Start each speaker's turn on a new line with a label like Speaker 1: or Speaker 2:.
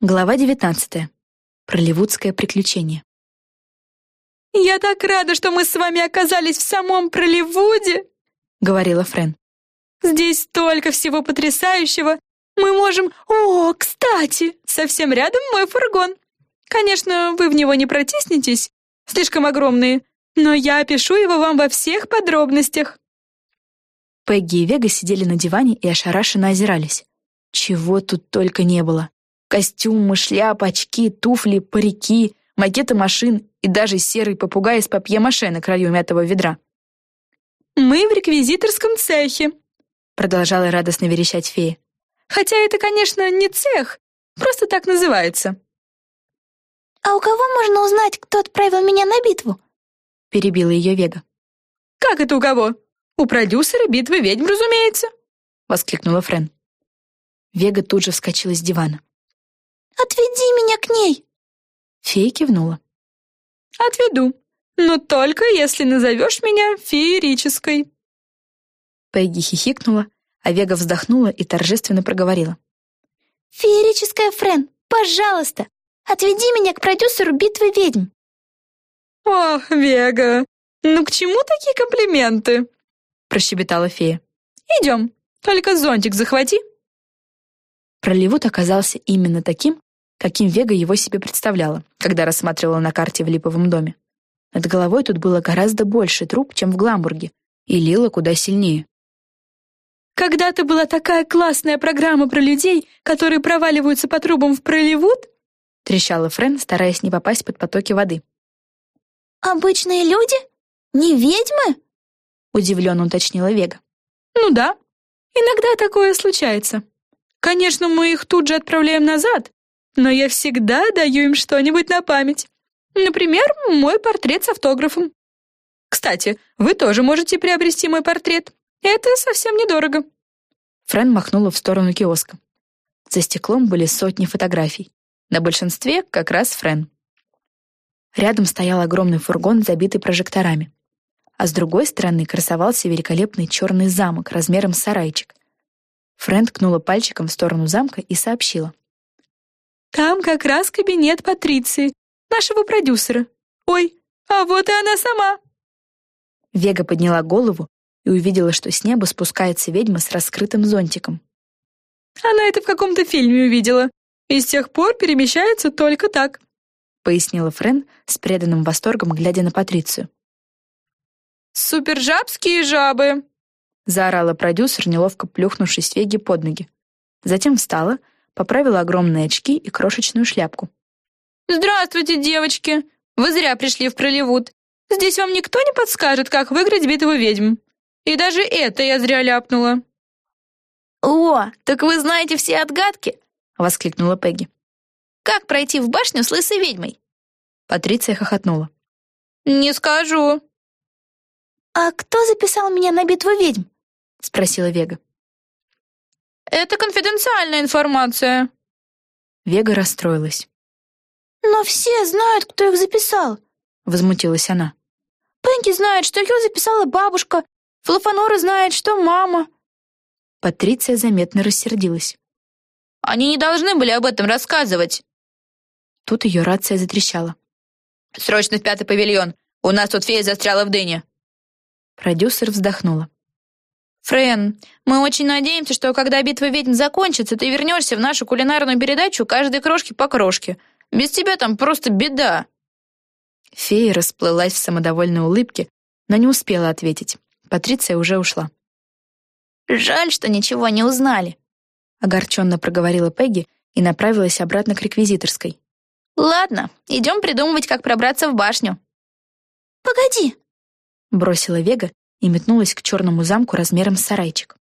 Speaker 1: Глава 19. Проливудское приключение.
Speaker 2: «Я так рада, что мы с вами оказались в самом Проливуде!» — говорила Френ. «Здесь столько всего потрясающего! Мы можем... О, кстати, совсем рядом мой фургон. Конечно, вы в него не протиснетесь, слишком огромные, но я опишу его вам во всех подробностях».
Speaker 1: Пегги и Вега сидели на диване и ошарашенно озирались. Чего тут только не было. Костюмы, шляпы, очки, туфли, парики, макеты машин и даже серый попугай из папье-маше на краю мятого ведра.
Speaker 2: «Мы в реквизиторском цехе», — продолжала радостно верещать фея. «Хотя это, конечно, не цех, просто так называется».
Speaker 3: «А у кого можно узнать, кто отправил меня на битву?»
Speaker 1: — перебила ее Вега.
Speaker 2: «Как это у кого? У продюсера битвы ведьм, разумеется!» — воскликнула Френ.
Speaker 1: Вега тут же вскочила с дивана.
Speaker 3: Отведи меня к ней!»
Speaker 1: Фея кивнула.
Speaker 2: «Отведу, но только если назовешь меня феерической».
Speaker 1: Пегги хихикнула, а Вега вздохнула и торжественно проговорила.
Speaker 3: «Феерическая Френ, пожалуйста, отведи меня к продюсеру битвы ведьм».
Speaker 2: «Ох, Вега, ну к чему такие комплименты?» прощебетала фея. «Идем, только зонтик захвати».
Speaker 1: Проливут оказался именно таким, каким Вега его себе представляла, когда рассматривала на карте в Липовом доме. Над головой тут было гораздо больше труб, чем в Гламбурге, и лило куда сильнее.
Speaker 2: «Когда-то была такая классная программа про людей, которые проваливаются по трубам в Проливуд?» трещала Френ, стараясь не попасть под потоки воды.
Speaker 3: «Обычные люди? Не ведьмы?»
Speaker 1: удивленно уточнила Вега.
Speaker 2: «Ну да, иногда такое случается. Конечно, мы их тут же отправляем назад, но я всегда даю им что-нибудь на память. Например, мой портрет с автографом. Кстати, вы тоже можете приобрести мой портрет. Это совсем недорого».
Speaker 1: Френ махнула в сторону киоска. За стеклом были сотни фотографий. На большинстве как раз Френ. Рядом стоял огромный фургон, забитый прожекторами. А с другой стороны красовался великолепный черный замок размером с сарайчик. Френ ткнула пальчиком в сторону замка и сообщила.
Speaker 2: Там как раз кабинет Патриции, нашего продюсера. Ой, а вот и она сама.
Speaker 1: Вега подняла голову и увидела, что с неба спускается ведьма с раскрытым зонтиком.
Speaker 2: Она это в каком-то фильме увидела и с тех пор перемещается только так,
Speaker 1: пояснила Френ с преданным восторгом, глядя на Патрицию.
Speaker 2: «Супержабские жабы!»
Speaker 1: заорала продюсер, неловко плюхнувшись Веге под ноги. Затем встала, поправила огромные очки и крошечную шляпку.
Speaker 2: «Здравствуйте, девочки! Вы зря пришли в Проливуд. Здесь вам никто не подскажет, как выиграть битву ведьм. И даже это я зря ляпнула».
Speaker 3: «О, так вы знаете все отгадки!» — воскликнула Пегги. «Как пройти в башню с лысой ведьмой?»
Speaker 1: Патриция хохотнула.
Speaker 2: «Не скажу».
Speaker 3: «А кто записал меня на битву ведьм?» — спросила Вега.
Speaker 2: Это конфиденциальная информация».
Speaker 1: Вега расстроилась.
Speaker 3: «Но все знают, кто их записал», — возмутилась она. «Пенки знает, что ее записала бабушка, Флофанора знает, что мама».
Speaker 1: Патриция заметно рассердилась.
Speaker 2: «Они не должны были об этом рассказывать».
Speaker 1: Тут ее рация затрещала.
Speaker 2: «Срочно в пятый павильон! У нас тут фея застряла в дыне!»
Speaker 1: Продюсер вздохнула.
Speaker 2: Френ, мы очень надеемся, что когда битва ведьм закончится, ты вернешься в нашу кулинарную передачу каждой крошки по крошке. Без тебя там просто беда.
Speaker 1: Фея расплылась в самодовольной улыбке, но не успела ответить. Патриция уже ушла.
Speaker 3: «Жаль, что ничего не узнали», —
Speaker 1: огорченно проговорила Пегги и направилась обратно к реквизиторской.
Speaker 3: «Ладно, идем придумывать, как пробраться в башню». «Погоди», —
Speaker 1: бросила Вега и метнулась к черному замку размером с сарайчик.